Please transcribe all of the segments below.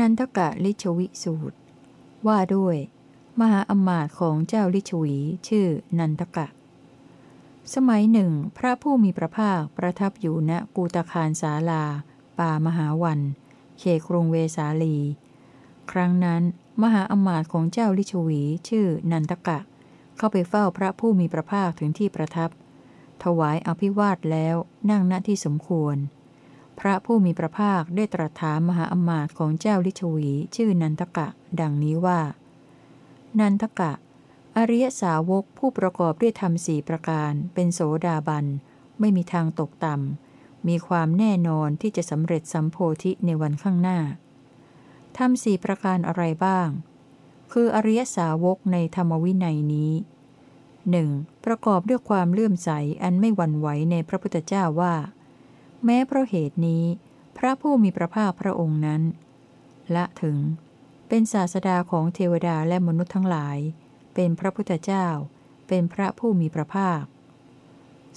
นันทกะลิชวิสูตร ว่าด้วย มหาอมาตย์ของเจ้าลิชวีชื่อนันทกะ สมัยหนึ่ง พระผู้มีพระภาคประทับอยู่ณกูตคารสาลา ป่ามหาวัน เขครุงเวสาลี ครั้งนั้นมหาอมาตย์ของเจ้าลิชวีชื่อนันทกะ เข้าไปเฝ้าพระผู้มีพระภาคถึงที่ประทับ ถวายอภิวาทแล้วนั่งณที่สมควร พระผู้มีพระภาคได้ตรัสถามมหาอมาตย์ของเจ้าลิชวี ชื่อนันทกะ ดังนี้ว่า นันทกะ อริยสาวกผู้ประกอบด้วยธรรมสี่ประการ เป็นโสดาบัน ไม่มีทางตกต่ำ มีความแน่นอนที่จะสำเร็จสัมโพธิในวันข้างหน้า ธรรมสี่ประการอะไรบ้าง คืออริยสาวกในธรรมวินัยนี้หนึ่งประกอบด้วยความเลื่อมใสอันไม่หวั่นไหวในพระพุทธเจ้าว่า แม้เพราะเหตุนี้ พระผู้มีพระภาคพระองค์นั้นละถึง เป็นศาสดาของเทวดาและมนุษย์ทั้งหลาย เป็นพระพุทธเจ้า เป็นพระผู้มีพระภาค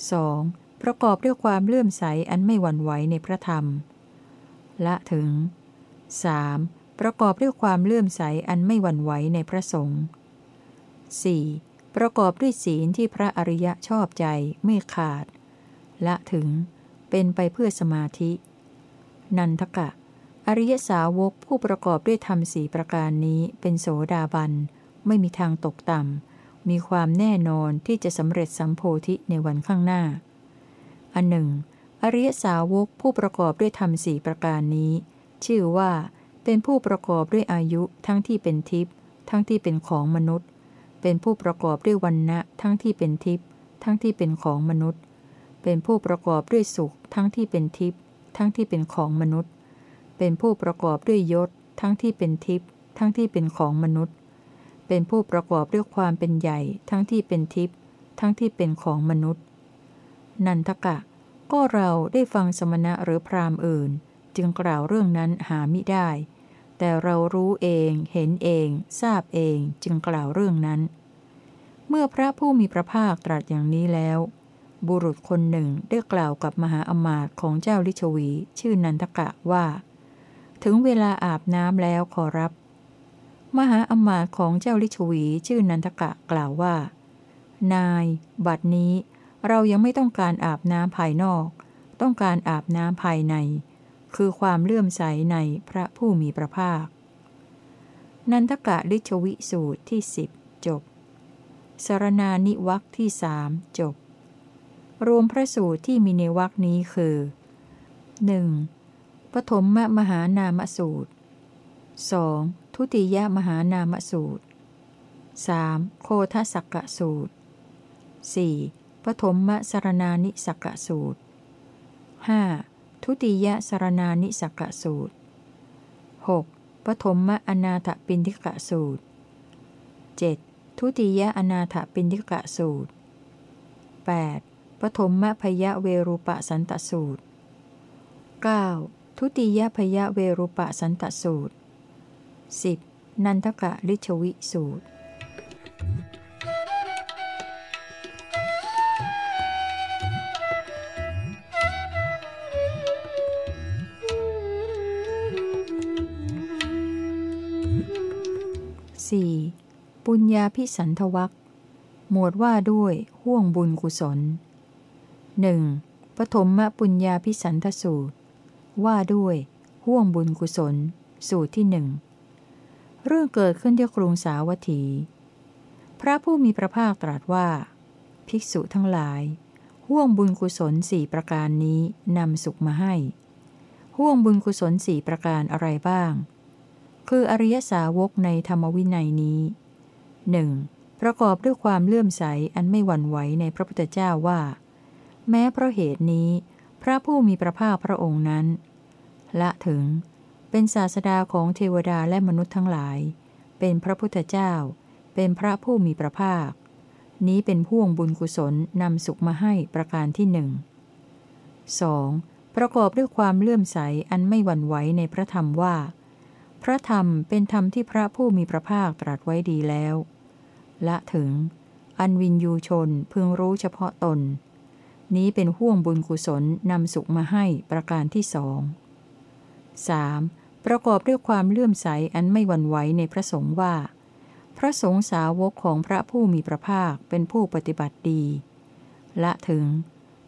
2. ประกอบด้วยความเลื่อมใสอันไม่หวั่นไหวในพระธรรม ละถึง 3. ประกอบด้วยความเลื่อมใสอันไม่หวั่นไหวในพระสงฆ์ 4. ประกอบด้วยศีลที่พระอริยะชอบใจไม่ขาด ละถึง เป็นไปเพื่อสมาธิ นันทกะ อริยสาวกผู้ประกอบด้วยธรรมสี่ประการนี้เป็นโสดาบัน ไม่มีทางตกต่ำ มีความแน่นอนที่จะสำเร็จสัมโพธิในวันข้างหน้า อันหนึ่ง อริยสาวกผู้ประกอบด้วยธรรมสี่ประการนี้ ชื่อว่าเป็นผู้ประกอบด้วยอายุทั้งที่เป็นทิพย์ทั้งที่เป็นของมนุษย์ เป็นผู้ประกอบด้วยวันณะทั้งที่เป็นทิพย์ทั้งที่เป็นของมนุษย์ เป็นผู้ประกอบด้วยสุขทั้งที่เป็นทิพย์ทั้งที่เป็นของมนุษย์ เป็นผู้ประกอบด้วยยศ ทั้งที่เป็นทิพย์ทั้งที่เป็นของมนุษย์ เป็นผู้ประกอบด้วยความเป็นใหญ่ ทั้งที่เป็นทิพย์ทั้งที่เป็นของมนุษย์ นันทกะ ก็เราได้ฟังสมณะหรือพราหมณ์อื่น จึงกล่าวเรื่องนั้นหามิได้ แต่เรารู้เองเห็นเอง ทราบเองจึงกล่าวเรื่องนั้น เมื่อพระผู้มีพระภาคตรัสอย่างนี้แล้ว บุรุษคนหนึ่งได้กล่าวกับมหาอมาตย์ของเจ้าลิชวี ชื่อนันทกะว่า ถึงเวลาอาบน้ำแล้วขอรับ มหาอมาตย์ของเจ้าลิชวี ชื่อนันทกะกล่าวว่า นาย บัดนี้เรายังไม่ต้องการอาบน้ำภายนอก ต้องการอาบน้ำภายใน คือความเลื่อมใสในพระผู้มีพระภาค นันทกะลิชวิสูตรที่สิบจบสารนานิวักที่สามจบ รวมพระสูตรที่มีในวรคนี้คือ 1. ปฐมมมหานามสูตร 2. ทุติยมหานามสูตร 3. โคทสักกะสูตร 4. ปฐมมสรณานิสักกะสูตร 5. ทุติยสรณานิสักกะสูตร 6. ปฐมมอนาถปินทิกะสูตร 7. ทุติยอนาถปินทิกะสูตร 8. ปฐมพยะเวรุปสันตสูตร 9. ทุติยพยะเวรุปสันตสูตร 10. นันทกะลิชวิสูตร 4. ปุญญาพิสันทวักหมวดว่าด้วยห่วงบุญกุศล หนึ่งปฐมปุญญาพิสันทสูตร ว่าด้วยห่วงบุญกุศล สูตรที่หนึ่งเรื่องเกิดขึ้นที่กรุงสาวัตถี พระผู้มีพระภาคตรัสว่า ภิกษุทั้งหลาย ห่วงบุญกุศลสี่ประการนี้นำสุขมาให้ ห่วงบุญกุศลสี่ประการอะไรบ้าง คืออริยสาวกในธรรมวินัยนี้หนึ่งประกอบด้วยความเลื่อมใสอันไม่หวั่นไหวในพระพุทธเจ้าว่า แม้เพราะเหตุนี้ พระผู้มีพระภาคพระองค์นั้น ละถึงเป็นศาสดาของเทวดาและมนุษย์ทั้งหลาย เป็นพระพุทธเจ้า เป็นพระผู้มีพระภาค นี้เป็นพ่วงบุญกุศลนำสุขมาให้ประการที่หนึ่ง 2. ประกอบด้วยความเลื่อมใสอันไม่หวั่นไหวในพระธรรมว่า พระธรรมเป็นธรรมที่พระผู้มีพระภาคตรัสไว้ดีแล้ว ละถึง อันวินยูชนพึงรู้เฉพาะตน นี้เป็นห่วงบุญกุศลนำสุขมาให้ประการที่สอง 3. ประกอบด้วยความเลื่อมใสอันไม่หวั่นไหวในพระสงฆ์ว่า พระสงฆ์สาวกของพระผู้มีพระภาคเป็นผู้ปฏิบัติดี ละถึง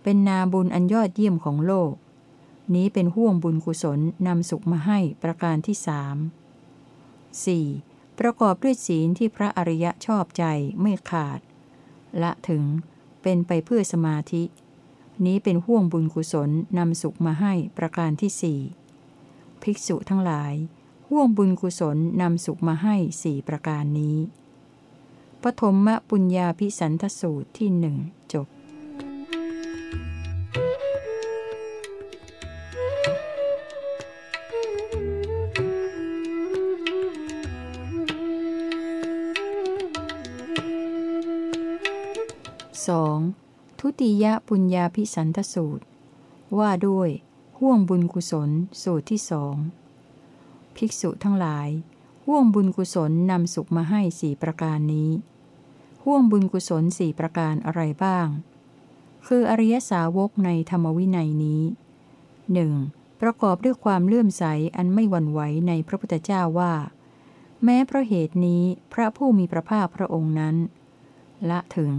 เป็นนาบุญอันยอดเยี่ยมของโลก นี้เป็นห่วงบุญกุศลนำสุขมาให้ประการที่สาม 4. ประกอบด้วยศีลที่พระอริยะชอบใจไม่ขาด ละถึงเป็นไปเพื่อสมาธิ นี้เป็นห่วงบุญกุศลนำสุขมาให้ประการที่สี่ภิกษุทั้งหลาย ห่วงบุญกุศลนำสุขมาให้สี่ประการนี้ปฐมมปุญญาพิสันทสูตรที่หนึ่งจบ 2. ทุติยปุญญาพิสันทสูตร ว่าด้วยห่วงบุญกุศลสูตรที่สองภิกษุทั้งหลายห่วงบุญกุศลนำสุขมาให้สี่ประการนี้ห่วงบุญกุศลสี่ประการอะไรบ้าง คืออริยสาวกในธรรมวินัยนี้หนึ่งประกอบด้วยความเลื่อมใสอันไม่หวั่นไหวในพระพุทธเจ้าว่า แม้เพราะเหตุนี้พระผู้มีพระภาคพระองค์นั้น ละถึง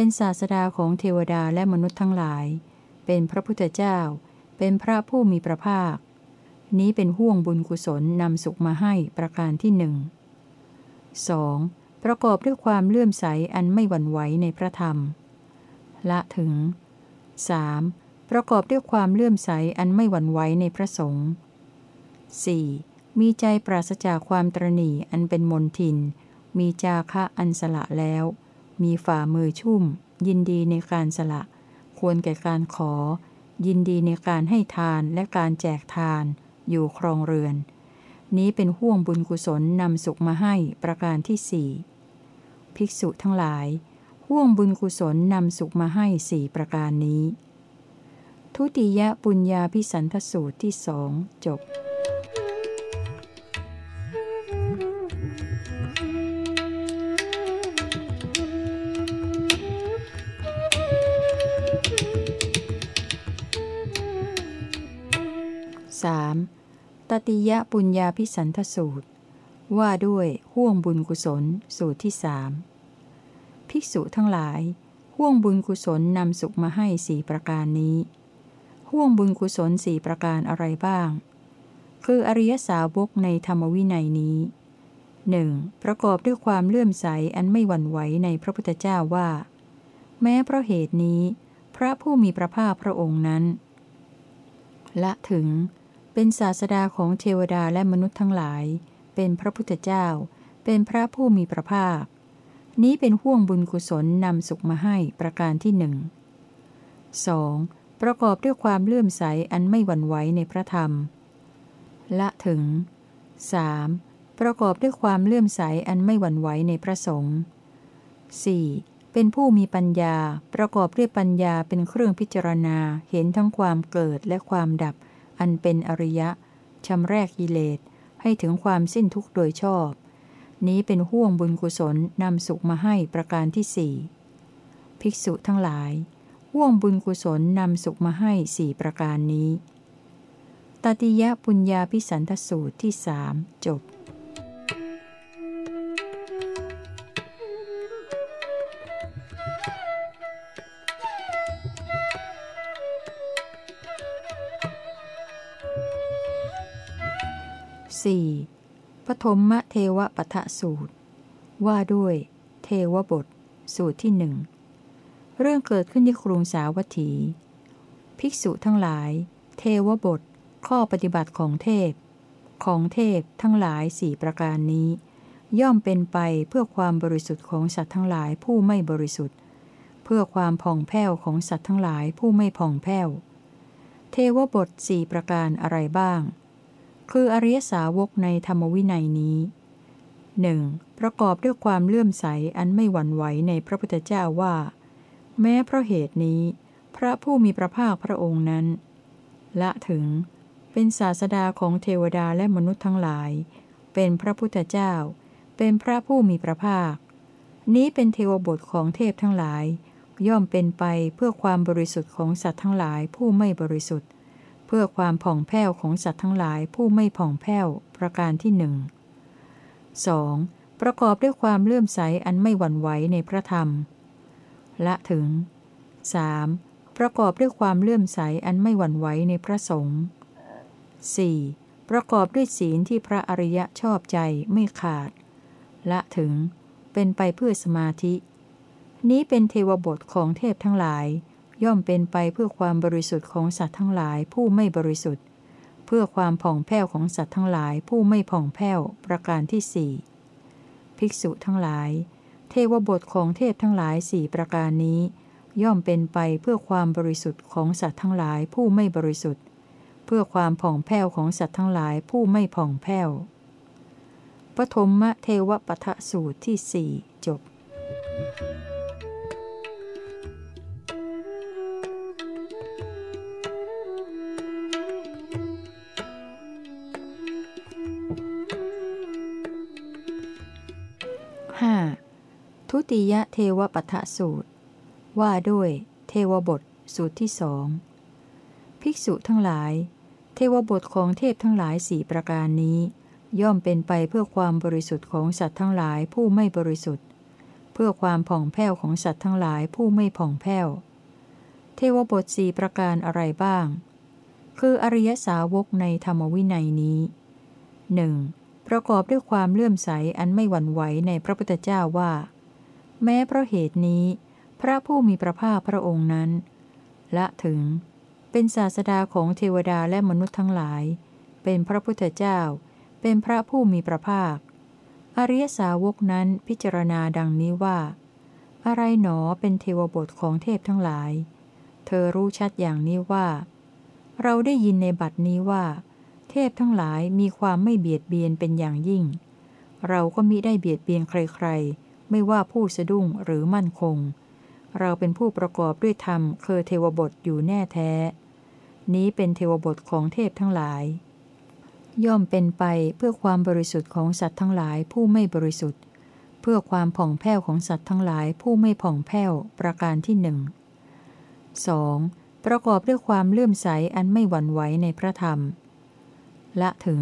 เป็นศาสดาของเทวดาและมนุษย์ทั้งหลาย เป็นพระพุทธเจ้า เป็นพระผู้มีพระภาค นี้เป็นห่วงบุญกุศลนำสุขมาให้ประการที่หนึ่ง 2. ประกอบด้วยความเลื่อมใสอันไม่หวั่นไหวในพระธรรม ละถึง 3. ประกอบด้วยความเลื่อมใสอันไม่หวั่นไหวในพระสงฆ์ 4. มีใจปราศจากความตรณีอันเป็นมนทิน มีจาคะอันสละแล้ว มีฝ่ามือชุ่ม ยินดีในการสละ ควรแก่การขอ ยินดีในการให้ทานและการแจกทาน อยู่ครองเรือน นี้เป็นห่วงบุญกุศลนำสุขมาให้ประการที่สี่ภิกษุทั้งหลาย ห่วงบุญกุศลนำสุขมาให้สี่ประการนี้ ทุติยปุญญาพิสันทสูตรที่สองจบ 3. ตติยปุญญาพิสันทสูตร ว่าด้วยห่วงบุญกุศลสูตรที่สามภิกษุทั้งหลาย ห่วงบุญกุศลนำสุขมาให้สี่ประการนี้ ห่วงบุญกุศลสี่ประการอะไรบ้าง คืออริยสาวกในธรรมวินัยนี้หนึ่งประกอบด้วยความเลื่อมใสอันไม่หวั่นไหวในพระพุทธเจ้าว่า แม้เพราะเหตุนี้ พระผู้มีพระภาคพระองค์นั้น ละถึง เป็นศาสดาของเทวดาและมนุษย์ทั้งหลาย เป็นพระพุทธเจ้า เป็นพระผู้มีพระภาค นี้เป็นห่วงบุญกุศลนำสุขมาให้ประการที่หนึ่ง 2. ประกอบด้วยความเลื่อมใสอันไม่หวั่นไหวในพระธรรม ละถึง 3. ประกอบด้วยความเลื่อมใสอันไม่หวั่นไหวในพระสงฆ์ 4. เป็นผู้มีปัญญา ประกอบด้วยปัญญาเป็นเครื่องพิจารณาเห็นทั้งความเกิดและความดับ อันเป็นอริยะชำแรกกิเลสให้ถึงความสิ้นทุกข์โดยชอบ นี้เป็นห่วงบุญกุศลนำสุขมาให้ประการที่สี่ภิกษุทั้งหลาย ห่วงบุญกุศลนำสุขมาให้สี่ประการนี้ตติยะปุญญาพิสันทสูตรที่สามจบ ฐมมเทวปทะสูตร ว่าด้วย เทวบท สูตรที่หนึ่งเรื่องเกิดขึ้นที่กรุงสาวัตถี ภิกษุทั้งหลาย เทวบท ข้อปฏิบัติของเทพ ของเทพทั้งหลายสี่ประการนี้ ย่อมเป็นไปเพื่อความบริสุทธิ์ของสัตว์ทั้งหลายผู้ไม่บริสุทธิ์ เพื่อความผ่องแผ้วของสัตว์ทั้งหลายผู้ไม่ผ่องแผ้ว เทวบทสี่ประการอะไรบ้าง คืออริยสาวกในธรรมวินัยนี้หนึ่งประกอบด้วยความเลื่อมใสอันไม่หวั่นไหวในพระพุทธเจ้าว่า แม้เพราะเหตุนี้ พระผู้มีพระภาคพระองค์นั้น ละถึงเป็นศาสดาของเทวดาและมนุษย์ทั้งหลาย เป็นพระพุทธเจ้า เป็นพระผู้มีพระภาค นี้เป็นเทวบทของเทพทั้งหลาย ย่อมเป็นไปเพื่อความบริสุทธิ์ของสัตว์ทั้งหลายผู้ไม่บริสุทธิ์ เพื่อความผ่องแผ้วของสัตว์ทั้งหลายผู้ไม่ผ่องแผ้วประการที่หนึ่ง 2. ประกอบด้วยความเลื่อมใสอันไม่หวั่นไหวในพระธรรม ละถึง 3. ประกอบด้วยความเลื่อมใสอันไม่หวั่นไหวในพระสงฆ์ 4. ประกอบด้วยศีลที่พระอริยะชอบใจไม่ขาด ละถึง เป็นไปเพื่อสมาธิ นี้เป็นเทวบทของเทพทั้งหลาย ย่อมเป็นไปเพื่อความบริสุทธิ์ของสัตว์ทั้งหลายผู้ไม่บริสุทธิ์ เพื่อความผ่องแผ้วของสัตว์ทั้งหลายผู้ไม่ผ่องแผ้วประการที่สี่ภิกษุทั้งหลาย เทวบทของเทพทั้งหลายสี่ประการนี้ ย่อมเป็นไปเพื่อความบริสุทธิ์ของสัตว์ทั้งหลายผู้ไม่บริสุทธิ์ เพื่อความผ่องแผ้วของสัตว์ทั้งหลายผู้ไม่ผ่องแผ้วปฐมเทวปทะสูตรที่สี่จบ 5. ทุติยเทวปทะสูตร ว่าด้วยเทวบทสูตรที่สองภิกษุทั้งหลาย เทวบทของเทพทั้งหลายสี่ประการนี้ ย่อมเป็นไปเพื่อความบริสุทธิ์ของสัตว์ทั้งหลายผู้ไม่บริสุทธิ์ เพื่อความผ่องแผ้วของสัตว์ทั้งหลายผู้ไม่ผ่องแผ้ว เทวบทสี่ประการอะไรบ้าง คืออริยสาวกในธรรมวินัยนี้หนึ่งประกอบด้วยความเลื่อมใสอันไม่หวั่นไหวในพระพุทธเจ้าว่า แม้เพราะเหตุนี้ พระผู้มีพระภาคพระองค์นั้น ละถึง เป็นศาสดาของเทวดาและมนุษย์ทั้งหลาย เป็นพระพุทธเจ้า เป็นพระผู้มีพระภาค อริยสาวกนั้นพิจารณาดังนี้ว่า อะไรหนอเป็นเทวบทของเทพทั้งหลาย เธอรู้ชัดอย่างนี้ว่า เราได้ยินในบัดนี้ว่า เทพทั้งหลายมีความไม่เบียดเบียนเป็นอย่างยิ่ง เราก็มิได้เบียดเบียนใครๆ ไม่ว่าผู้สะดุ้งหรือมั่นคง เราเป็นผู้ประกอบด้วยธรรมเคอเทวบทอยู่แน่แท้ นี้เป็นเทวบทของเทพทั้งหลาย ย่อมเป็นไปเพื่อความบริสุทธิ์ของสัตว์ทั้งหลายผู้ไม่บริสุทธิ์ เพื่อความผ่องแผ้วของสัตว์ทั้งหลายผู้ไม่ผ่องแผ้วประการที่หนึ่ง 2. ประกอบด้วยความเลื่อมใสอันไม่หวั่นไหวในพระธรรม ละถึง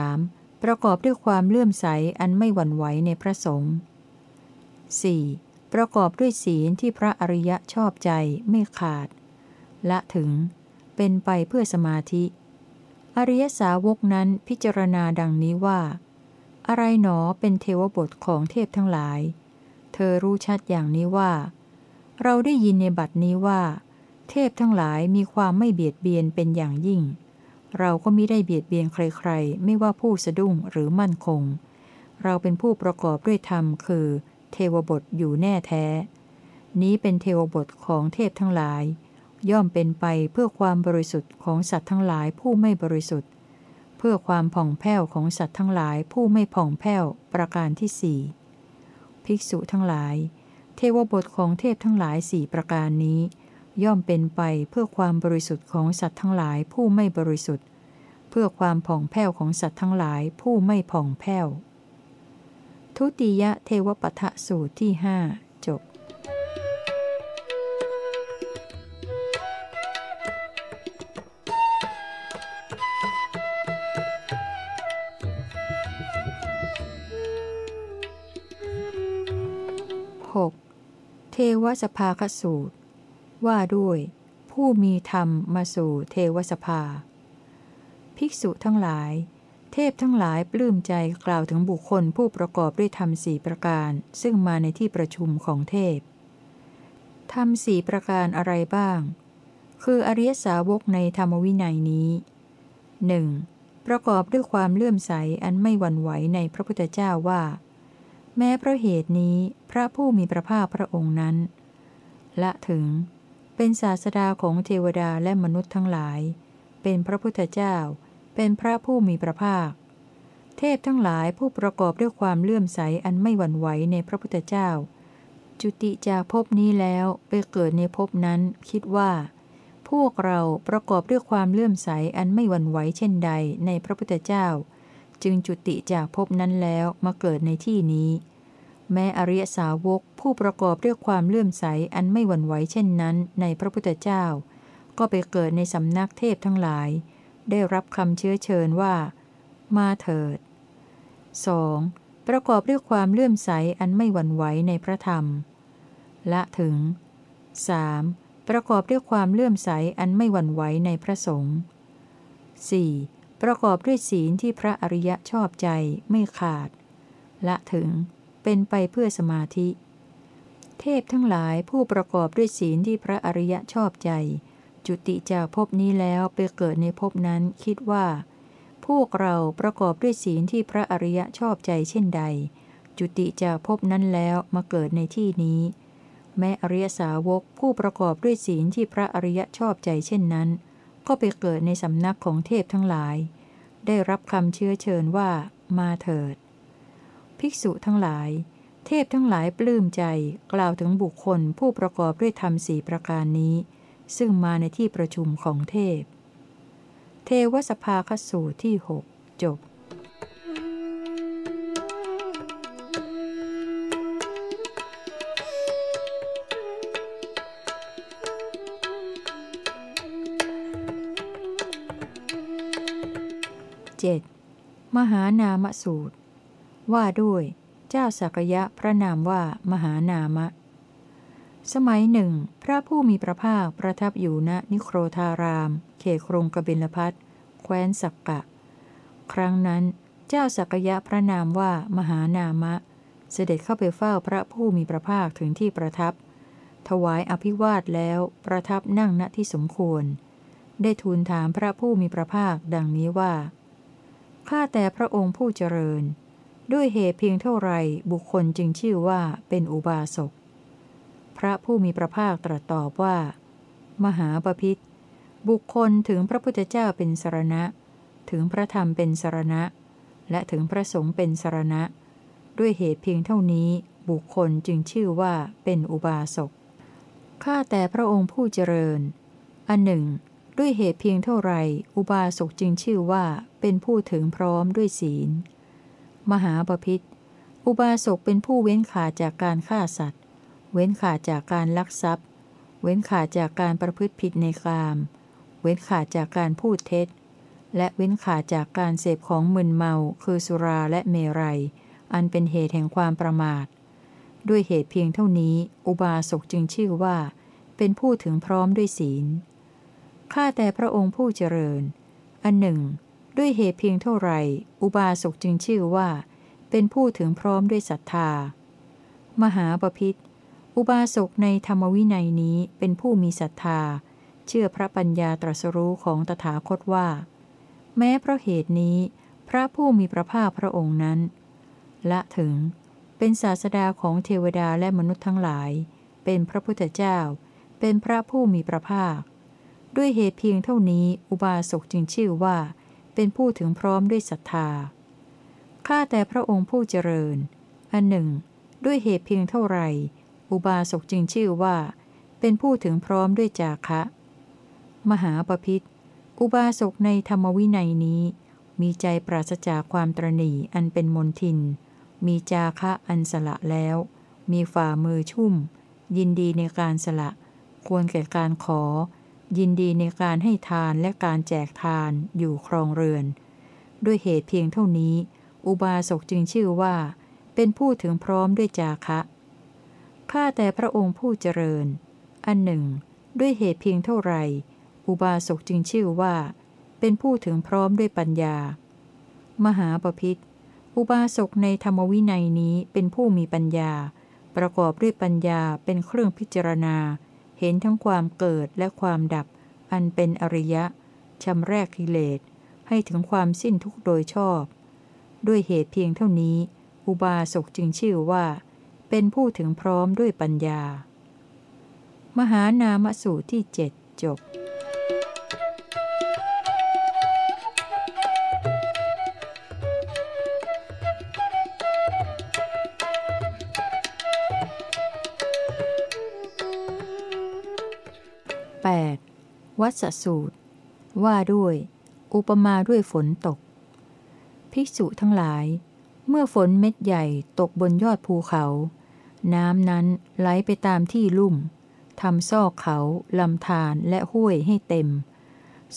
3. ประกอบด้วยความเลื่อมใสอันไม่หวั่นไหวในพระสงฆ์ 4. ประกอบด้วยศีลที่พระอริยะชอบใจไม่ขาด ละถึง เป็นไปเพื่อสมาธิ อริยสาวกนั้นพิจารณาดังนี้ว่า อะไรหนอเป็นเทวบทของเทพทั้งหลาย เธอรู้ชัดอย่างนี้ว่า เราได้ยินในบัดนี้ว่า เทพทั้งหลายมีความไม่เบียดเบียนเป็นอย่างยิ่ง เราก็มิได้เบียดเบียนใครๆ ไม่ว่าผู้สะดุ้งหรือมั่นคง เราเป็นผู้ประกอบด้วยธรรมคือ เทวบทอยู่แน่แท้ นี้เป็นเทวบทของเทพทั้งหลาย ย่อมเป็นไปเพื่อความบริสุทธิ์ของสัตว์ทั้งหลายผู้ไม่บริสุทธิ์ เพื่อความผ่องแผ้วของสัตว์ทั้งหลายผู้ไม่ผ่องแผ้วประการที่สี่ภิกษุทั้งหลาย เทวบทของเทพทั้งหลายสี่ประการนี้ ย่อมเป็นไปเพื่อความบริสุทธิ์ของสัตว์ทั้งหลายผู้ไม่บริสุทธิ์ เพื่อความผ่องแผ้วของสัตว์ทั้งหลายผู้ไม่ผ่องแผ้ว ทุติยเทวปทะสูตรที่หจบ 6. เทวสภาคสูตร ว่าด้วย ผู้มีธรรมมาสู่เทวสภา ภิกษุทั้งหลาย เทพทั้งหลายปลื้มใจกล่าวถึงบุคคลผู้ประกอบด้วยธรรมสี่ประการ ซึ่งมาในที่ประชุมของเทพ ธรรมสี่ประการอะไรบ้าง คืออริยสาวกในธรรมวินัยนี้หนึ่งประกอบด้วยความเลื่อมใสอันไม่หวั่นไหวในพระพุทธเจ้าว่า แม้เพราะเหตุนี้พระผู้มีพระภาคพระองค์นั้น ละถึง เป็นศาสดาของเทวดาและมนุษย์ทั้งหลาย เป็นพระพุทธเจ้า เป็นพระผู้มีพระภาค เทพทั้งหลายผู้ประกอบด้วยความเลื่อมใสอันไม่หวั่นไหวในพระพุทธเจ้า จุติจากภพนี้แล้วไปเกิดในภพนั้น คิดว่า พวกเราประกอบด้วยความเลื่อมใสอันไม่หวั่นไหวเช่นใดในพระพุทธเจ้า จึงจุติจากภพนั้นแล้วมาเกิดในที่นี้ แม้อริยสาวกผู้ประกอบด้วยความเลื่อมใสอันไม่หวั่นไหวเช่นนั้นในพระพุทธเจ้า ก็ไปเกิดในสำนักเทพทั้งหลาย ได้รับคำเชื้อเชิญว่า มาเถิด 2. ประกอบด้วยความเลื่อมใสอันไม่หวั่นไหวในพระธรรม ละถึง 3. ประกอบด้วยความเลื่อมใสอันไม่หวั่นไหวในพระสงฆ์ 4. ประกอบด้วยศีลที่พระอริยะชอบใจไม่ขาด ละถึงเป็นไปเพื่อสมาธิ เทพทั้งหลายผู้ประกอบด้วยศีลที่พระอริยะชอบใจ จุติจากภพนี้แล้วไปเกิดในภพนั้นคิดว่า พวกเราประกอบด้วยศีลที่พระอริยะชอบใจเช่นใด จุติจากภพนั้นแล้วมาเกิดในที่นี้ แม้อริยสาวกผู้ประกอบด้วยศีลที่พระอริยะชอบใจเช่นนั้น ก็ไปเกิดในสำนักของเทพทั้งหลาย ได้รับคำเชื้อเชิญว่า มาเถิด ภิกษุทั้งหลายเทพทั้งหลายปลื้มใจกล่าวถึงบุคคลผู้ประกอบด้วยธรรมสี่ประการนี้ ซึ่งมาในที่ประชุมของเทพ เทวสภาคสูตรที่หกจบเจ็ดมหานามสูตร ว่าด้วย เจ้าสักยะพระนามว่ามหานามะ สมัยหนึ่ง พระผู้มีพระภาคประทับอยู่ณนิโครธาราม เขครงกบิลพัทแคว้นสักกะ ครั้งนั้นเจ้าสักยะพระนามว่ามหานามะ เสด็จเข้าไปเฝ้าพระผู้มีพระภาคถึงที่ประทับ ถวายอภิวาทแล้วประทับนั่งณที่สมควร ได้ทูลถามพระผู้มีพระภาคดังนี้ว่าข้าแต่พระองค์ผู้เจริญ ด้วยเหตุเพียงเท่าไรบุคคลจึงชื่อว่าเป็นอุบาสก ระผู้มีพระภาคตรัสตอบว่า มหาปพิธบุคคลถึงพระพุทธเจ้าเป็นสารณะ ถึงพระธรรมเป็นสารณะ และถึงพระสงฆ์เป็นสารณะ ด้วยเหตุเพียงเท่านี้บุคคลจึงชื่อว่าเป็นอุบาสกข้าแต่พระองค์ผู้เจริญ อันหนึ่ง ด้วยเหตุเพียงเท่าไรอุบาสกจึงชื่อว่าเป็นผู้ถึงพร้อมด้วยศีล มหาปพิธอุบาสกเป็นผู้เว้นขาจากการฆ่าสัตว์ เว้นขาดจากการลักทรัพย์ เว้นขาดจากการประพฤติผิดในกาม เว้นขาดจากการพูดเท็จ และเว้นขาดจากการเสพของมึนเมา คือสุราและเมรัย อันเป็นเหตุแห่งความประมาท ด้วยเหตุเพียงเท่านี้ อุบาสกจึงชื่อว่า เป็นผู้ถึงพร้อมด้วยศีล ข้าแต่พระองค์ผู้เจริญ อันหนึ่ง ด้วยเหตุเพียงเท่าไร อุบาสกจึงชื่อว่า เป็นผู้ถึงพร้อมด้วยศรัทธา มหาปพิธ อุบาสกในธรรมวินัยนี้เป็นผู้มีศรัทธา เชื่อพระปัญญาตรัสรู้ของตถาคตว่า แม้เพราะเหตุนี้ พระผู้มีพระภาคพระองค์นั้น ละถึงเป็นศาสดาของเทวดาและมนุษย์ทั้งหลาย เป็นพระพุทธเจ้า เป็นพระผู้มีพระภาค ด้วยเหตุเพียงเท่านี้อุบาสกจึงชื่อว่า เป็นผู้ถึงพร้อมด้วยศรัทธาข้าแต่พระองค์ผู้เจริญ อันหนึ่ง ด้วยเหตุเพียงเท่าไร อุบาสกจึงชื่อว่า เป็นผู้ถึงพร้อมด้วยจาคะ มหาปพิธอุบาสกในธรรมวินัยนี้ มีใจปราศจากความตรณีอันเป็นมนทิน มีจาคะอันสละแล้ว มีฝ่ามือชุ่ม ยินดีในการสละ ควรแก่การขอ ยินดีในการให้ทานและการแจกทานอยู่ครองเรือน ด้วยเหตุเพียงเท่านี้ อุบาสกจึงชื่อว่า เป็นผู้ถึงพร้อมด้วยจาคะ ข้าแต่พระองค์ผู้เจริญ อันหนึ่ง ด้วยเหตุเพียงเท่าไร อุบาสกจึงชื่อว่า เป็นผู้ถึงพร้อมด้วยปัญญา มหาปพิธอุบาสกในธรรมวินัยนี้เป็นผู้มีปัญญา ประกอบด้วยปัญญาเป็นเครื่องพิจารณา เห็นทั้งความเกิดและความดับ อันเป็นอริยะชำแรกกิเลสให้ถึงความสิ้นทุกโดยชอบ ด้วยเหตุเพียงเท่านี้ อุบาสกจึงชื่อว่า เป็นผู้ถึงพร้อมด้วยปัญญา มหานามสูตรที่เจ็ดจบ 8. วัสสูตร ว่าด้วย อุปมาด้วยฝนตก ภิกษุทั้งหลาย เมื่อฝนเม็ดใหญ่ตกบนยอดภูเขา น้ำนั้นไหลไปตามที่ลุ่มทำซอกเขาลำธารและห้วยให้เต็ม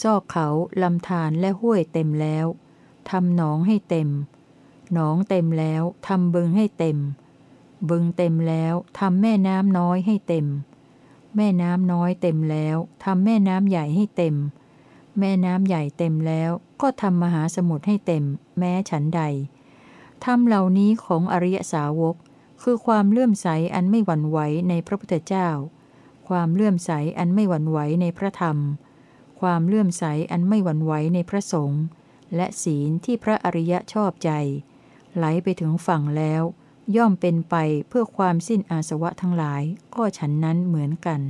ซอกเขาลำธารและห้วยเต็มแล้วทำหนองให้เต็ม หนองเต็มแล้วทำบึงให้เต็ม บึงเต็มแล้วทำแม่น้ำน้อยให้เต็ม แม่น้ำน้อยเต็มแล้วทำแม่น้ำใหญ่ให้เต็ม แม่น้ำใหญ่เต็มแล้วก็ทำมหาสมุทรให้เต็ม แม้ฉันใดทำเหล่านี้ของอริยสาวก คือความเลื่อมใสอันไม่หวั่นไหวในพระพุทธเจ้า ความเลื่อมใสอันไม่หวั่นไหวในพระธรรม ความเลื่อมใสอันไม่หวั่นไหวในพระสงฆ์ และศีลที่พระอริยะชอบใจ ไหลไปถึงฝั่งแล้ว ย่อมเป็นไปเพื่อความสิ้นอาสวะทั้งหลาย ก็ฉันนั้นเหมือนกัน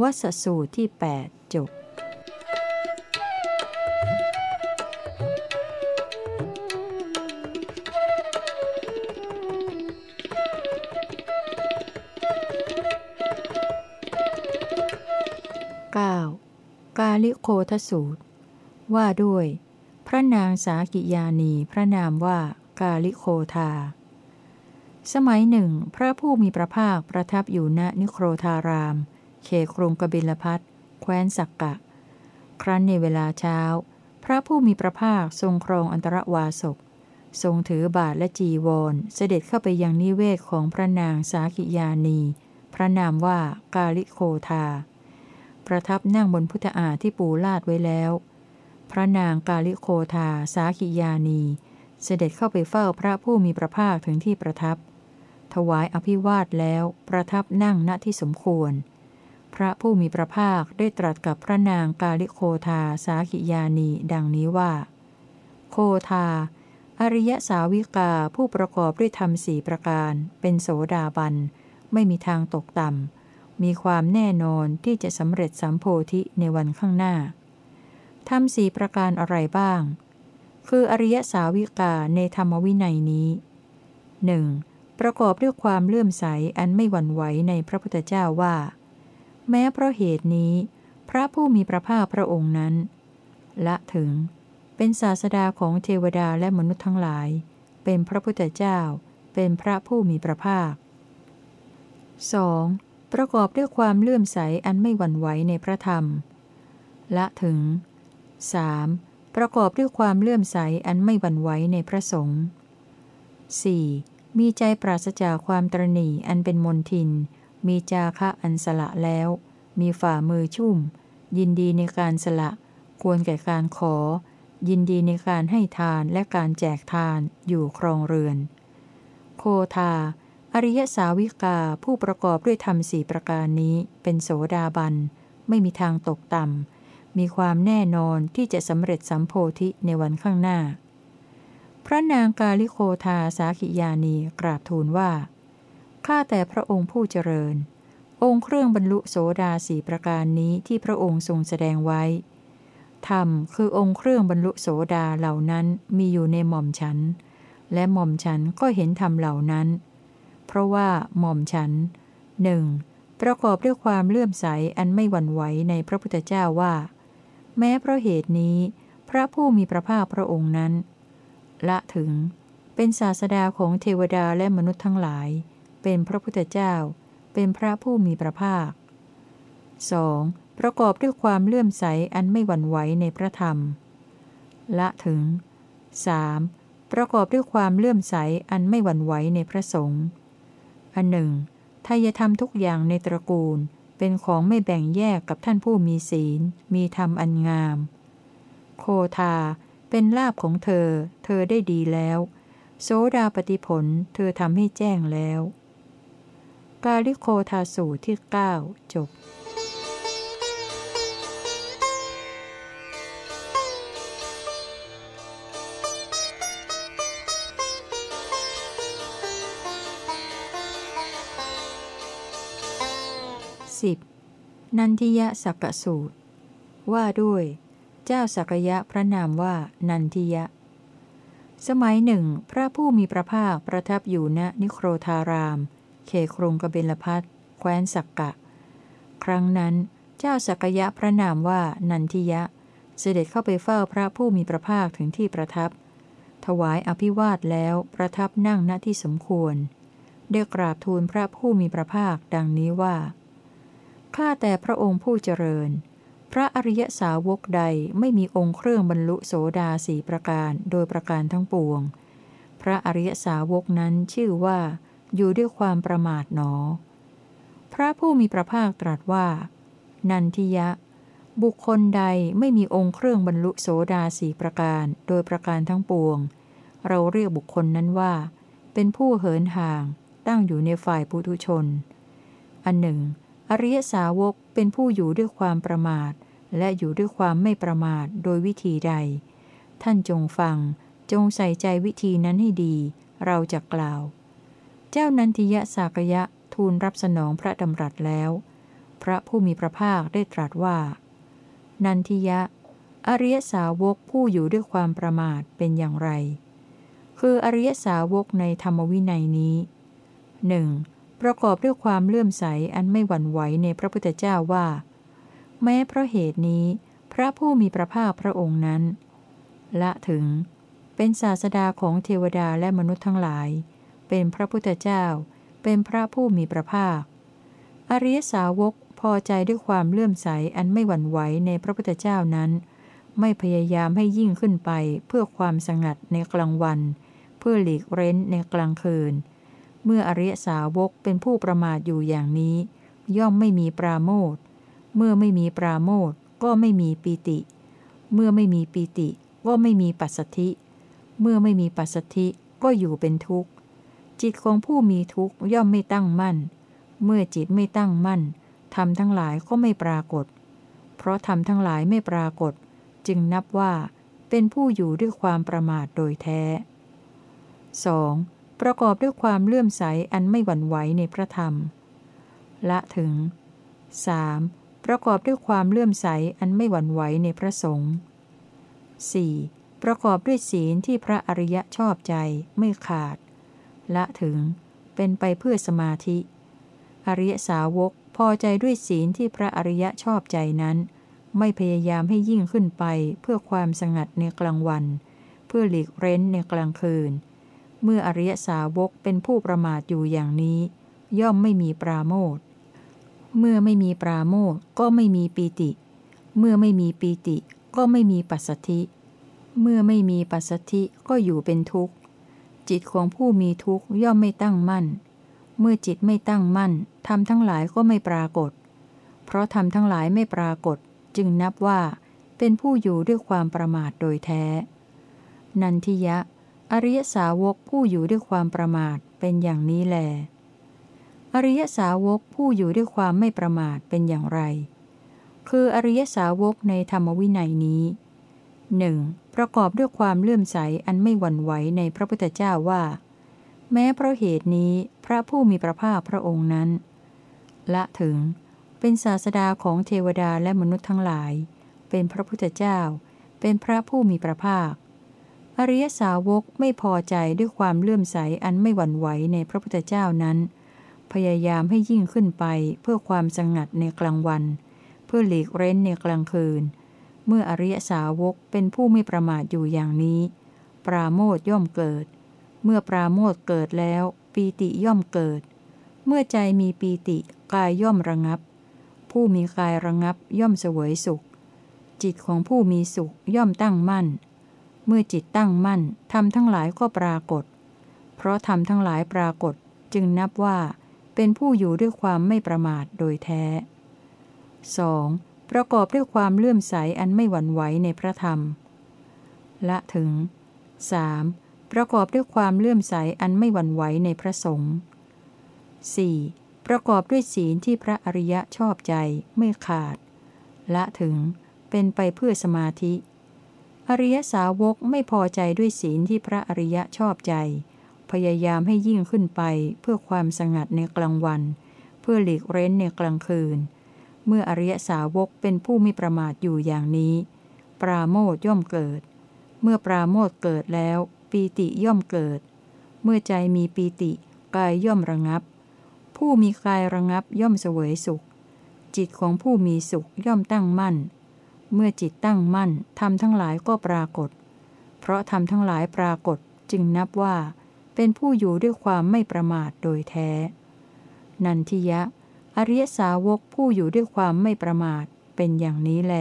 วัสสูตรที่ 8 จบ 9. กาลิโคทสูตร ว่าด้วย พระนางสากิยานีพระนามว่ากาลิโคทา สมัยหนึ่ง พระผู้มีพระภาคประทับอยู่ณนิโครธาราม เขครุงกบิลพัทแคว้นสักกะ ครั้นในเวลาเช้า พระผู้มีพระภาคทรงครองอันตรวาสกทรงถือบาทและจีวร เสด็จเข้าไปยังนิเวศของพระนางสากิยานี พระนามว่ากาลิโคทา ประทับนั่งบนพุทธาที่ปูลาดไว้แล้ว พระนางกาลิโคทาสากิยานี เสด็จเข้าไปเฝ้าพระผู้มีพระภาคถึงที่ประทับ ถวายอภิวาทแล้วประทับนั่งณที่สมควร พระผู้มีพระภาคได้ตรัสกับพระนางกาลิโคทาสากิยานี ดังนี้ว่า โคทา อริยสาวิกาผู้ประกอบด้วยธรรมสี่ประการ เป็นโสดาบัน ไม่มีทางตกต่ำ มีความแน่นอนที่จะสำเร็จสัมโพธิในวันข้างหน้าทำสี่ประการอะไรบ้าง คืออริยสาวิกาในธรรมวินัยนี้หนึ่งประกอบด้วยความเลื่อมใสอันไม่หวั่นไหวในพระพุทธเจ้าว่า แม้เพราะเหตุนี้ พระผู้มีพระภาคพระองค์นั้น ละถึง เป็นศาสดาของเทวดาและมนุษย์ทั้งหลาย เป็นพระพุทธเจ้า เป็นพระผู้มีพระภาค 2. ประกอบด้วยความเลื่อมใสอันไม่หวั่นไหวในพระธรรม ละถึง 3. ประกอบด้วยความเลื่อมใสอันไม่หวั่นไหวในพระสงฆ์ 4. มีใจปราศจากความตรณีอันเป็นมนทิน มีจาคะอันสละแล้ว มีฝ่ามือชุ่ม ยินดีในการสละ ควรแก่การขอ ยินดีในการให้ทานและการแจกทานอยู่ครองเรือน โคทา อริยสาวิกาผู้ประกอบด้วยธรรมสี่ประการนี้ เป็นโสดาบัน ไม่มีทางตกต่ำ มีความแน่นอนที่จะสำเร็จสัมโพธิในวันข้างหน้า พระนางกาลิโคทาสาขิยานีกราบทูลว่า ข้าแต่พระองค์ผู้เจริญ องค์เครื่องบรรลุโสดาสี่ประการนี้ที่พระองค์ทรงแสดงไว้ ธรรมคือองค์เครื่องบรรลุโสดาเหล่านั้นมีอยู่ในหม่อมฉัน และหม่อมฉันก็เห็นธรรมเหล่านั้น ราะว่าหม่อมฉันหนึ่งประกอบด้วยความเลื่อมใสอันไม่หวั่นไหวในพระพุทธเจ้าว่า แม้เพราะเหตุนี้ พระผู้มีพระภาคพระองค์นั้น ละถึงเป็นศาสดาของเทวดาและมนุษย์ทั้งหลาย เป็นพระพุทธเจ้า เป็นพระผู้มีพระภาค 2. ประกอบด้วยความเลื่อมใสอันไม่หวั่นไหวในพระธรรม ละถึง 3. ประกอบด้วยความเลื่อมใสอันไม่หวั่นไหวในพระสงฆ์ อันหนึ่งทายธรรมทุกอย่างในตระกูล เป็นของไม่แบ่งแยกกับท่านผู้มีศีล มีธรรมอันงาม โคทา เป็นลาบของเธอ เธอได้ดีแล้ว โซดาปฏิผล เธอทำให้แจ้งแล้ว กาลิโคทาสูตรที่ 9 จบ 10. นันทิยะสักกสูตร ว่าด้วย เจ้าสักยะพระนามว่านันทิยะ สมัยหนึ่ง พระผู้มีพระภาคประทับอยู่ณนิโครธาราม เขครงกเบลพัทแคว้นสักกะ ครั้งนั้น เจ้าสักยะพระนามว่านันทิยะ เสด็จเข้าไปเฝ้าพระผู้มีพระภาคถึงที่ประทับถถวายอภิวาทแล้วประทับนั่งณที่สมควรได้กราบทูลพระผู้มีพระภาคดังนี้ว่า ข้าแต่พระองค์ผู้เจริญ พระอริยสาวกใดไม่มีองค์เครื่องบรรลุโสดาสีประการโดยประการทั้งปวง พระอริยสาวกนั้นชื่อว่า อยู่ด้วยความประมาทหนอ พระผู้มีพระภาคตรัสว่า นันทิยะ บุคคลใดไม่มีองค์เครื่องบรรลุโสดาสีประการโดยประการทั้งปวง เราเรียกบุคคลนั้นว่า เป็นผู้เหินห่างตั้งอยู่ในฝ่ายปุถุชน อันหนึ่ง อริยสาวกเป็นผู้อยู่ด้วยความประมาท และอยู่ด้วยความไม่ประมาทโดยวิธีใด ท่านจงฟัง จงใส่ใจวิธีนั้นให้ดี เราจะกล่าว เจ้านันทิยะสากยะทูลรับสนองพระดำรัสแล้ว พระผู้มีพระภาคได้ตรัสว่า นันทิยะ อริยสาวกผู้อยู่ด้วยความประมาทเป็นอย่างไร คืออริยสาวกในธรรมวินัยนี้หนึ่ง ประกอบด้วยความเลื่อมใสอันไม่หวั่นไหวในพระพุทธเจ้าว่า แม้เพราะเหตุนี้ พระผู้มีพระภาคพระองค์นั้น ละถึง เป็นศาสดาของเทวดาและมนุษย์ทั้งหลาย เป็นพระพุทธเจ้า เป็นพระผู้มีพระภาค อริยสาวกพอใจด้วยความเลื่อมใสอันไม่หวั่นไหวในพระพุทธเจ้านั้น ไม่พยายามให้ยิ่งขึ้นไปเพื่อความสงัดในกลางวัน เพื่อหลีกเร้นในกลางคืนเเมื่ออริยสาวกเป็นผู้ประมาทอยู่อย่างนี้ ย่อมไม่มีปราโมทเมื่อไม่มีปราโมทก็ไม่มีปีติ เมื่อไม่มีปีติก็ไม่มีปัสสธิ เมื่อไม่มีปัสสธิก็อยู่เป็นทุกข์ จิตของผู้มีทุกข์ย่อมไม่ตั้งมั่น เมื่อจิตไม่ตั้งมั่นทำทั้งหลายก็ไม่ปรากฏ เพราะทำทั้งหลายไม่ปรากฏ จึงนับว่าเป็นผู้อยู่ด้วยความประมาทโดยแท้ 2. ประกอบด้วยความเลื่อมใสอันไม่หวั่นไหวในพระธรรม ละถึง 3. ประกอบด้วยความเลื่อมใสอันไม่หวั่นไหวในพระสงฆ์ 4. ประกอบด้วยศีลที่พระอริยะชอบใจไม่ขาด ละถึง เป็นไปเพื่อสมาธิ อริยสาวกพอใจด้วยศีลที่พระอริยะชอบใจนั้น ไม่พยายามให้ยิ่งขึ้นไปเพื่อความสงัดในกลางวัน เพื่อหลีกเร้นในกลางคืน เมื่ออริยสาวกเป็นผู้ประมาทอยู่อย่างนี้ ย่อมไม่มีปราโมทเมื่อไม่มีปราโมทก็ไม่มีปีติ เมื่อไม่มีปีติก็ไม่มีปัสสธิ เมื่อไม่มีปัสสธิก็อยู่เป็นทุกข์ จิตของผู้มีทุกข์ย่อมไม่ตั้งมั่น เมื่อจิตไม่ตั้งมั่นทำทั้งหลายก็ไม่ปรากฏ เพราะทำทั้งหลายไม่ปรากฏ จึงนับว่า เป็นผู้อยู่ด้วยความประมาทโดยแท้ นันทิยะ อริยสาวกผู้อยู่ด้วยความประมาทเป็นอย่างนี้แล อริยสาวกผู้อยู่ด้วยความไม่ประมาทเป็นอย่างไร คืออริยสาวกในธรรมวินัยนี้หนึ่งประกอบด้วยความเลื่อมใสอันไม่หวั่นไหวในพระพุทธเจ้าว่า แม้เพราะเหตุนี้พระผู้มีพระภาคพระองค์นั้น ละถึงเป็นศาสดาของเทวดาและมนุษย์ทั้งหลาย เป็นพระพุทธเจ้า เป็นพระผู้มีพระภาค อริยสาวกไม่พอใจด้วยความเลื่อมใสอันไม่หวั่นไหวในพระพุทธเจ้านั้น พยายามให้ยิ่งขึ้นไปเพื่อความสงัดในกลางวัน เพื่อหลีกเร้นในกลางคืน เมื่ออริยสาวกเป็นผู้ไม่ประมาทอยู่อย่างนี้ ปราโมทย่อมเกิด เมื่อปราโมทเกิดแล้วปีติย่อมเกิด เมื่อใจมีปีติกายย่อมระงับ ผู้มีกายระงับย่อมเสวยสุข จิตของผู้มีสุขย่อมตั้งมั่น เมื่อจิตตั้งมั่นทำทั้งหลายก็ปรากฏ เพราะทำทั้งหลายปรากฏจึงนับว่าเป็นผู้อยู่ด้วยความไม่ประมาทโดยแท้ 2. ประกอบด้วยความเลื่อมใสอันไม่หวั่นไหวในพระธรรม ละถึง 3. ประกอบด้วยความเลื่อมใสอันไม่หวั่นไหวในพระสงฆ์ 4. ประกอบด้วยศีลที่พระอริยะชอบใจไม่ขาด ละถึงเป็นไปเพื่อสมาธิ อริยสาวกไม่พอใจด้วยศีลที่พระอริยะชอบใจ พยายามให้ยิ่งขึ้นไปเพื่อความสงัดในกลางวัน เพื่อหลีกเร้นในกลางคืน เมื่ออริยสาวกเป็นผู้ไม่ประมาทอยู่อย่างนี้ ปราโมทย่อมเกิด เมื่อปราโมทเกิดแล้ว ปีติย่อมเกิด เมื่อใจมีปีติกายย่อมระงับ ผู้มีกายระงับย่อมเสวยสุข จิตของผู้มีสุขย่อมตั้งมั่น เมื่อจิตตั้งมั่นทำทั้งหลายก็ปรากฏ เพราะทำทั้งหลายปรากฏจึงนับว่า เป็นผู้อยู่ด้วยความไม่ประมาทโดยแท้ นันทิยะ อริยสาวกผู้อยู่ด้วยความไม่ประมาทเป็นอย่างนี้แล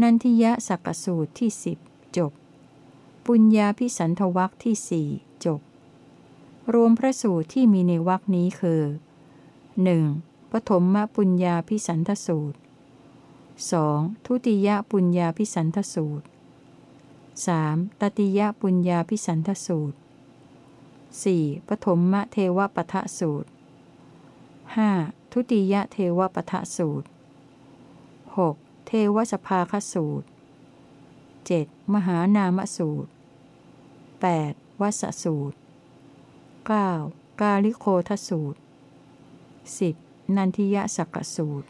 นันทิยะสักสูตรที่สิบจบ ปุญญาพิสันทวักที่สี่จบ รวมพระสูตรที่มีในวักนี้คือ 1. ปฐมมปุญญาพิสันทสูตร 2. ทุติยปุญญาพิสันทสูตร 3. ตติยปุญญาพิสันทสูตร 4. ปฐมมะเทวปทะสูตร 5. ทุติยเทวปทะสูตร 6. เทวสภาคสูตร 7. มหานามสูตร 8. วัสสูตร 9. กาลิโคทสูตร 10. นันทิยสักสูตร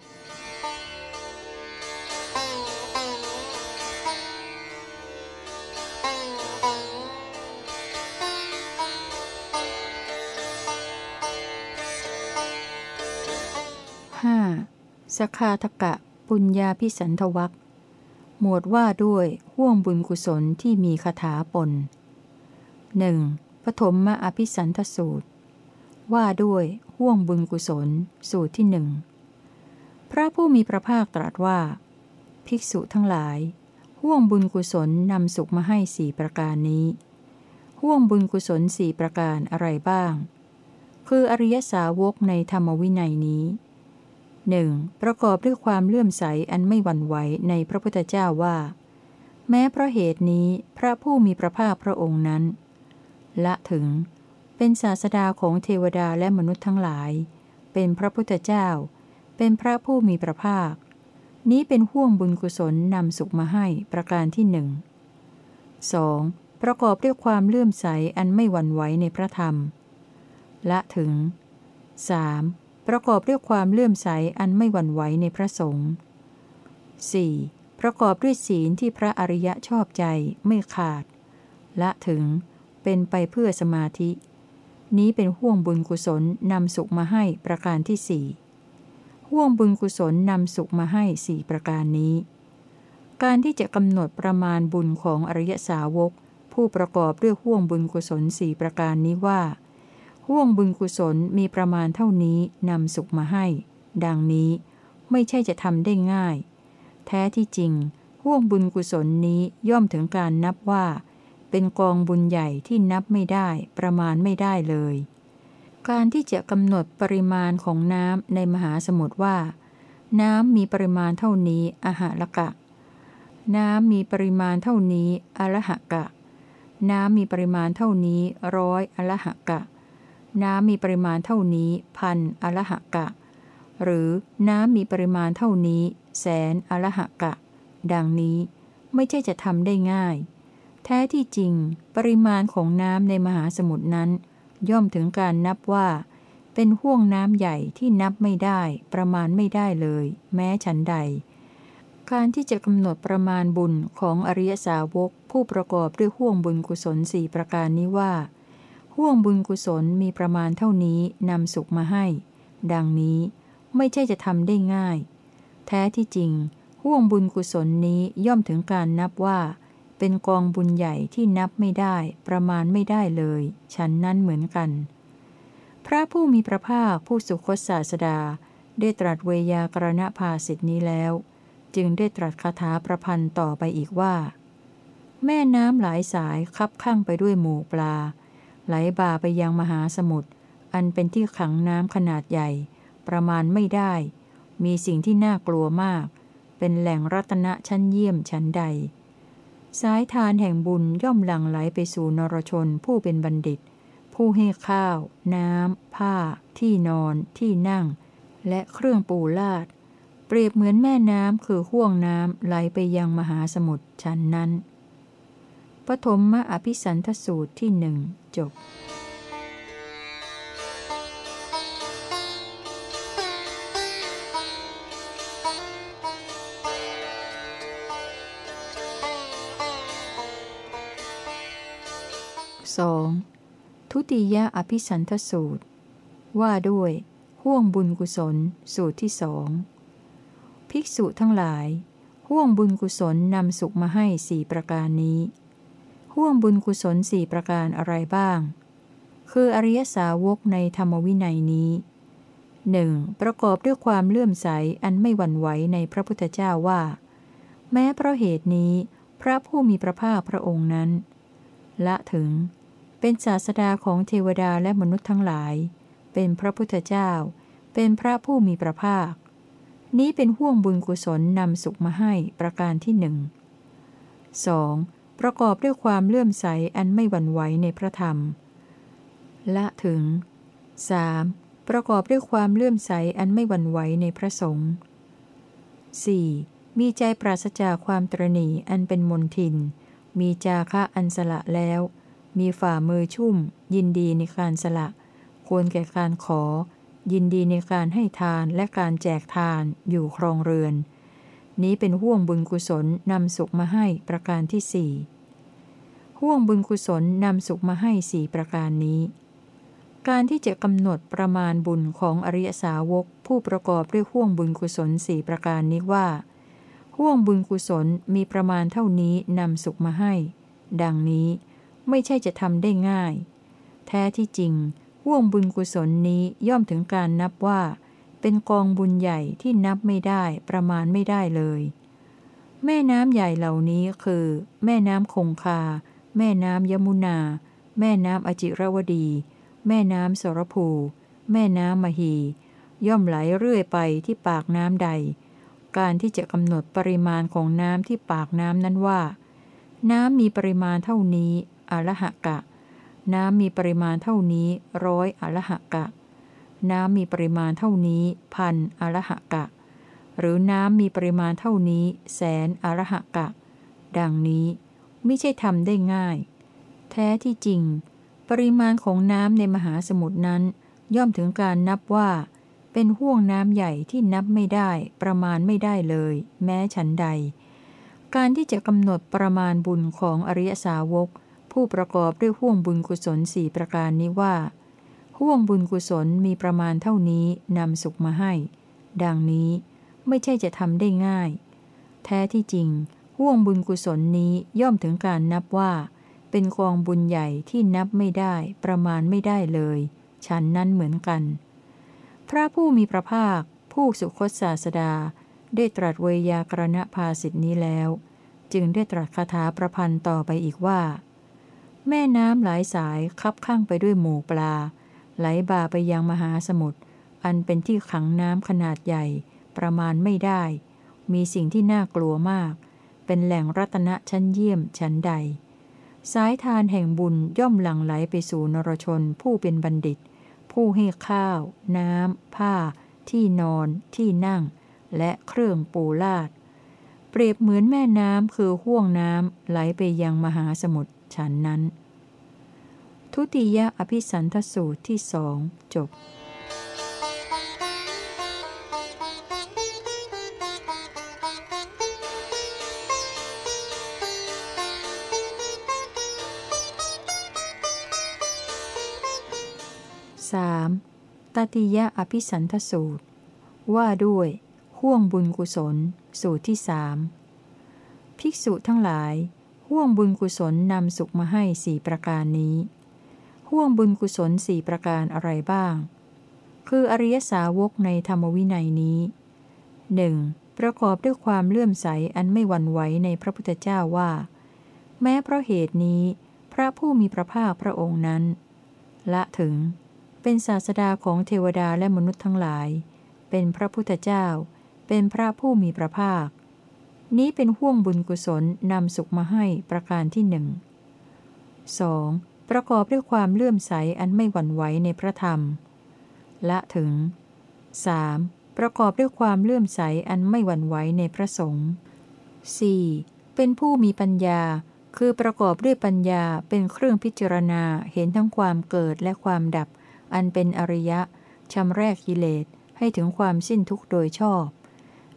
สคาทกะปุญญาพิสันทวักหมวดว่าด้วยห่วงบุญกุศลที่มีคาถาปนหนึ่งปฐมมอภิสันทสูตร ว่าด้วยห่วงบุญกุศลสูตรที่หนึ่งพระผู้มีพระภาคตรัสว่า ภิกษุทั้งหลายห่วงบุญกุศลนำสุขมาให้สี่ประการนี้ห่วงบุญกุศลสี่ประการอะไรบ้าง คืออริยสาวกในธรรมวินัยนี้ หนึ่งประกอบด้วยความเลื่อมใสอันไม่หวั่นไหวในพระพุทธเจ้าว่า แม้เพราะเหตุนี้พระผู้มีพระภาคพระองค์นั้น ละถึง เป็นศาสดาของเทวดาและมนุษย์ทั้งหลาย เป็นพระพุทธเจ้า เป็นพระผู้มีพระภาค นี้เป็นห่วงบุญกุศลนำสุขมาให้ประการที่หนึ่งสองประกอบด้วยความเลื่อมใสอันไม่หวั่นไหวในพระธรรม ละถึง 3. ประกอบด้วยความเลื่อมใสอันไม่หวั่นไหวในพระสงฆ์ 4. ประกอบด้วยศีลที่พระอริยะชอบใจไม่ขาด ละถึงเป็นไปเพื่อสมาธิ นี้เป็นห่วงบุญกุศลนำสุขมาให้ประการที่สี่ห่วงบุญกุศลนำสุขมาให้สี่ประการนี้ การที่จะกำหนดประมาณบุญของอริยสาวก ผู้ประกอบด้วยห่วงบุญกุศลสี่ประการนี้ว่า ห่วงบุญกุศลมีประมาณเท่านี้นำสุขมาให้ ดังนี้ไม่ใช่จะทำได้ง่าย แท้ที่จริง ห่วงบุญกุศลนี้ย่อมถึงการนับว่า เป็นกองบุญใหญ่ที่นับไม่ได้ประมาณไม่ได้เลย การที่จะกำหนดปริมาณของน้ำในมหาสมุทรว่า น้ำมีปริมาณเท่านี้อหะละกะ น้ำมีปริมาณเท่านี้อละหะกะ น้ำมีปริมาณเท่านี้ร้อยอละหะกะ น้ำมีปริมาณเท่านี้ พันอลหะกะ หรือน้ำมีปริมาณเท่านี้ แสนอลหะกะ ดังนี้ไม่ใช่จะทำได้ง่าย แท้ที่จริง ปริมาณของน้ำในมหาสมุทรนั้น ย่อมถึงการนับว่า เป็นห่วงน้ำใหญ่ที่นับไม่ได้ ประมาณไม่ได้เลย แม้ฉันใด การที่จะกำหนดประมาณบุญของอริยสาวกผู้ประกอบด้วยห่วงบุญกุศลสี่ประการนี้ว่า ห่วงบุญกุศลมีประมาณเท่านี้นำสุขมาให้ ดังนี้ไม่ใช่จะทำได้ง่าย แท้ที่จริง ห่วงบุญกุศลนี้ย่อมถึงการนับว่า เป็นกองบุญใหญ่ที่นับไม่ได้ ประมาณไม่ได้เลย ฉันนั้นเหมือนกัน พระผู้มีพระภาคผู้สุคตศาสดา ได้ตรัสเวยากรณภาสิทธินี้แล้ว จึงได้ตรัสคาถาประพันธ์ต่อไปอีกว่า แม่น้ำหลายสายคับข้างไปด้วยหมู่ปลา ไหลบ่าไปยังมหาสมุทรอันเป็นที่ขังน้ำขนาดใหญ่ ประมาณไม่ได้ มีสิ่งที่น่ากลัวมาก เป็นแหล่งรัตนะชั้นเยี่ยมชั้นใด สายทานแห่งบุญย่อมหลั่งไหลไปสู่นรชนผู้เป็นบัณฑิต ผู้ให้ข้าว น้ำ ผ้า ที่นอน ที่นั่ง และเครื่องปูลาด เปรียบเหมือนแม่น้ำคือห่วงน้ำไหลไปยังมหาสมุทรชั้นนั้นปฐมมอภิสันทสูตรที่หนึ่งจบสองทุติยอภิสันทสูตร ว่าด้วยห่วงบุญกุศลสูตรที่สองภิกษุทั้งหลาย ห่วงบุญกุศลนำสุขมาให้สี่ประการนี้ ห่วงบุญกุศลสี่ประการอะไรบ้าง คืออริยสาวกในธรรมวินัยนี้หนึ่งประกอบด้วยความเลื่อมใสอันไม่หวั่นไหวในพระพุทธเจ้าว่า แม้เพราะเหตุนี้ พระผู้มีพระภาคพระองค์นั้น ละถึง เป็นศาสดาของเทวดาและมนุษย์ทั้งหลาย เป็นพระพุทธเจ้า เป็นพระผู้มีพระภาค นี้เป็นห่วงบุญกุศลนำสุขมาให้ประการที่หนึ่ง 2. ประกอบด้วยความเลื่อมใสอันไม่หวั่นไหวในพระธรรม ละถึง 3. ประกอบด้วยความเลื่อมใสอันไม่หวั่นไหวในพระสงฆ์ 4. มีใจปราศจากความตรณีอันเป็นมนทิน มีจาคะอันสละแล้ว มีฝ่ามือชุ่ม ยินดีในการสละ ควรแก่การขอ ยินดีในการให้ทานและการแจกทานอยู่ครองเรือน นี้เป็นห่วงบุญกุศลนำสุขมาให้ประการที่สี่ห่วงบุญกุศลนำสุขมาให้สี่ประการนี้ การที่จะกำหนดประมาณบุญของอริยสาวกผู้ประกอบด้วยห่วงบุญกุศลสี่ประการนี้ว่าห่วงบุญกุศลมีประมาณเท่านี้นำสุขมาให้ ดังนี้ไม่ใช่จะทำได้ง่าย แท้ที่จริงห่วงบุญกุศลนี้ย่อมถึงการนับว่า เป็นกองบุญใหญ่ที่นับไม่ได้ประมาณไม่ได้เลย แม่น้ำใหญ่เหล่านี้คือ แม่น้ำคงคา แม่น้ำยมุนา แม่น้ำอจิรวดี แม่น้ำสรภู แม่น้ำมหี ย่อมไหลเรื่อยไปที่ปากน้ำใด การที่จะกำหนดปริมาณของน้ำที่ปากน้ำนั้นว่า น้ำมีปริมาณเท่านี้อรหะกะ น้ำมีปริมาณเท่านี้ร้อยอรหะกะ น้ำมีปริมาณเท่านี้ พันอรหกะ หรือน้ำมีปริมาณเท่านี้ แสนอรหกะ ดังนี้ไม่ใช่ทำได้ง่าย แท้ที่จริง ปริมาณของน้ำในมหาสมุทรนั้น ย่อมถึงการนับว่า เป็นห่วงน้ำใหญ่ที่นับไม่ได้ประมาณไม่ได้เลย แม้ฉันใด การที่จะกำหนดประมาณบุญของอริยสาวก ผู้ประกอบด้วยห่วงบุญกุศลสี่ประการนี้ว่า ห่วงบุญกุศลมีประมาณเท่านี้นำสุขมาให้ ดังนี้ไม่ใช่จะทำได้ง่าย แท้ที่จริง ห่วงบุญกุศลนี้ย่อมถึงการนับว่า เป็นกองบุญใหญ่ที่นับไม่ได้ ประมาณไม่ได้เลย ฉันนั้นเหมือนกัน พระผู้มีพระภาค ผู้สุคตศาสดา ได้ตรัสเวยากรณภาสิทธินี้แล้ว จึงได้ตรัสคาถาประพันธ์ต่อไปอีกว่า แม่น้ำหลายสายคับข้างไปด้วยหมู่ปลา ไหลบ่าไปยังมหาสมุทรอันเป็นที่ขังน้ำขนาดใหญ่ ประมาณไม่ได้ มีสิ่งที่น่ากลัวมาก เป็นแหล่งรัตนะชั้นเยี่ยมชั้นใด สายทานแห่งบุญย่อมหลั่งไหลไปสู่นรชนผู้เป็นบัณฑิต ผู้ให้ข้าว น้ำ ผ้า ที่นอน ที่นั่ง และเครื่องปูลาด เปรียบเหมือนแม่น้ำคือห่วงน้ำไหลไปยังมหาสมุทรฉันนั้น ทุติยอภิสันทสูตรที่สองจบสามตติยะอภิสันทสูตร ว่าด้วยห่วงบุญกุศล สูตรที่สามภิกษุทั้งหลาย ห่วงบุญกุศลนำสุขมาให้สี่ประการนี้ ห่วงบุญกุศลสี่ประการอะไรบ้าง คืออริยสาวกในธรรมวินัยนี้หนึ่งประกอบด้วยความเลื่อมใสอันไม่หวั่นไหวในพระพุทธเจ้าว่า แม้เพราะเหตุนี้ พระผู้มีพระภาคพระองค์นั้น ละถึง เป็นศาสดาของเทวดาและมนุษย์ทั้งหลาย เป็นพระพุทธเจ้า เป็นพระผู้มีพระภาค นี้เป็นห่วงบุญกุศลนำสุขมาให้ประการที่หนึ่งสอง ประกอบด้วยความเลื่อมใสอันไม่หวั่นไหวในพระธรรม ละถึง 3. ประกอบด้วยความเลื่อมใสอันไม่หวั่นไหวในพระสงฆ์ 4. เป็นผู้มีปัญญา คือประกอบด้วยปัญญาเป็นเครื่องพิจารณาเห็นทั้งความเกิดและความดับ อันเป็นอริยะชำแรกกิเลสให้ถึงความสิ้นทุกข์โดยชอบ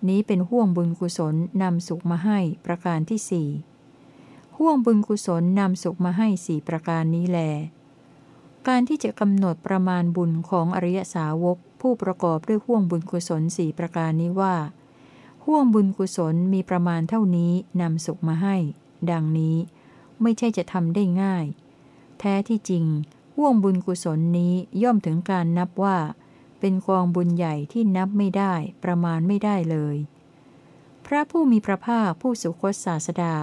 นี้เป็นห่วงบุญกุศลนำสุขมาให้ประการที่สี่ ห่วงบุญกุศลนำสุขมาให้สี่ประการนี้แล การที่จะกำหนดประมาณบุญของอริยสาวก ผู้ประกอบด้วยห่วงบุญกุศลสี่ประการนี้ว่า ห่วงบุญกุศลมีประมาณเท่านี้นำสุขมาให้ ดังนี้ไม่ใช่จะทำได้ง่าย แท้ที่จริง ห่วงบุญกุศลนี้ย่อมถึงการนับว่า เป็นกองบุญใหญ่ที่นับไม่ได้ประมาณไม่ได้เลย พระผู้มีพระภาคผู้สุคตศาสดา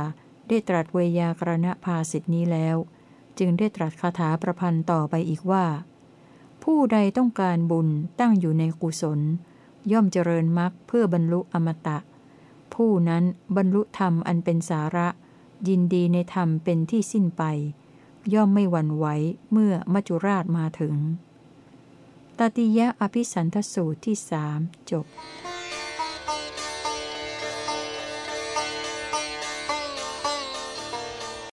ได้ตรัสเวยากรณภาสิทธินี้แล้ว จึงได้ตรัสคาถาประพันธ์ต่อไปอีกว่า ผู้ใดต้องการบุญตั้งอยู่ในกุศล ย่อมเจริญมรรคเพื่อบรรลุอมตะ ผู้นั้นบรรลุธรรมอันเป็นสาระ ยินดีในธรรมเป็นที่สิ้นไป ย่อมไม่หวั่นไหวเมื่อมัจจุราชมาถึงตติยะอภิสันทสูตรที่สามจบ